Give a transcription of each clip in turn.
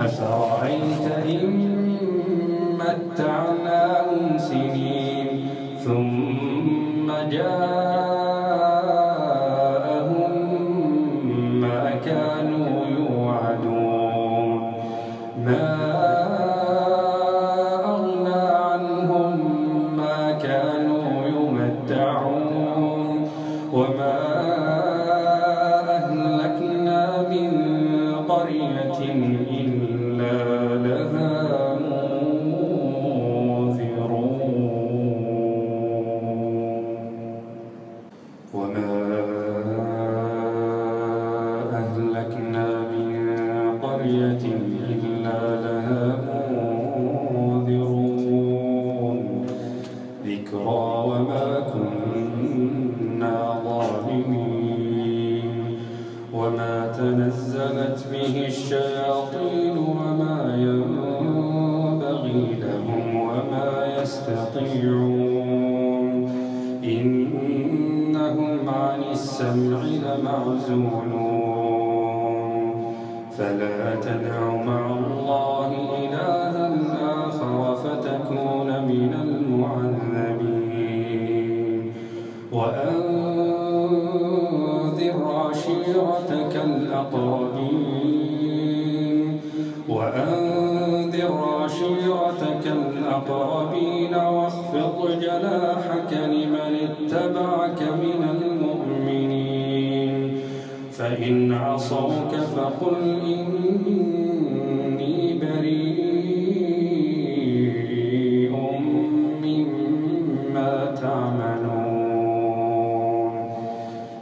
أفرأيت إن متعناهم سنين ثم جاءهم ما كانوا يوعدون. ما أغنى عنهم ما كانوا يمتعون. قرية إلا لها وما أهلكنا من قرية إلا لها منذرون ذكرى وما وما تنزلت به الشياطين وما ينبغي لهم وما يستطيعون. إنهم عن السمع لمعزولون. فلا تدع مع الله إلها عشيرتك الأقربين. وأنذر عشيرتك الأقربين واخفض جناحك لمن اتبعك من المؤمنين. فإن عصوك فقل إني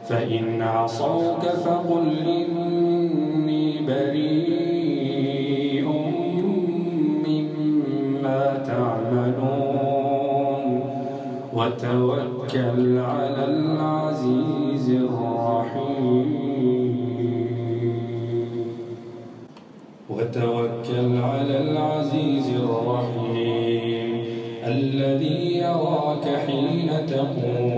فإن عصوك فقل إني بريء مما تعملون وتوكل على العزيز الرحيم. وتوكل على العزيز الرحيم. الذي يراك حين تقوم.